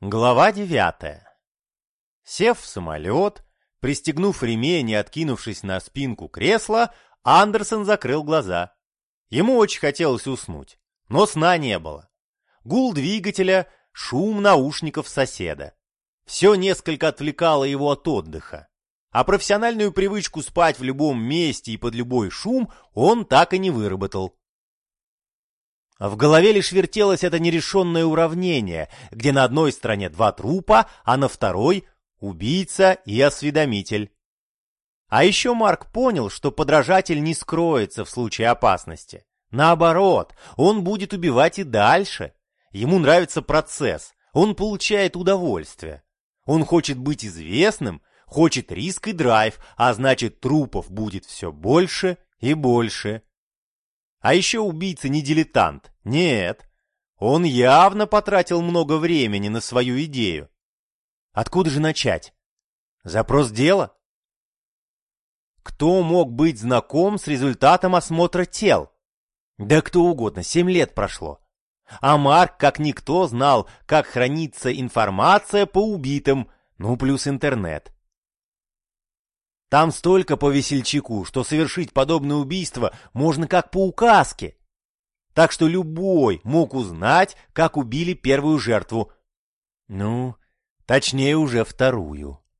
Глава девятая. Сев в самолет, пристегнув ремень и откинувшись на спинку кресла, Андерсон закрыл глаза. Ему очень хотелось уснуть, но сна не было. Гул двигателя, шум наушников соседа. Все несколько отвлекало его от отдыха. А профессиональную привычку спать в любом месте и под любой шум он так и не выработал. В голове лишь вертелось это нерешенное уравнение, где на одной стороне два трупа, а на второй — убийца и осведомитель. А еще Марк понял, что подражатель не скроется в случае опасности. Наоборот, он будет убивать и дальше. Ему нравится процесс, он получает удовольствие. Он хочет быть известным, хочет риск и драйв, а значит трупов будет все больше и больше. А еще убийца не дилетант. Нет. Он явно потратил много времени на свою идею. Откуда же начать? Запрос дела? Кто мог быть знаком с результатом осмотра тел? Да кто угодно, семь лет прошло. А Марк, как никто, знал, как хранится информация по убитым, ну плюс интернет. Там столько по весельчаку, что совершить подобное убийство можно как по указке. Так что любой мог узнать, как убили первую жертву. Ну, точнее уже вторую.